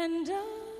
And I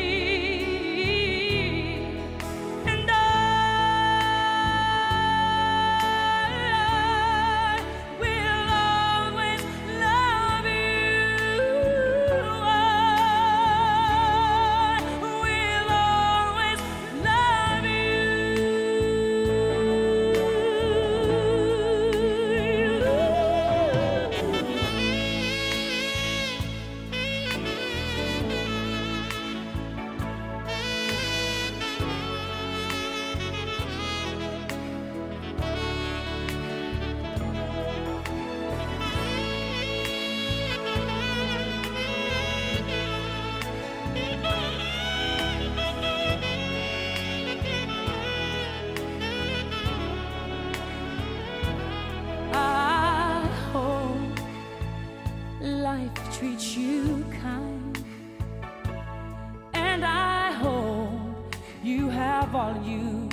Have all you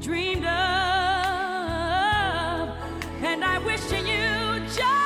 dreamed of, and I wish you joy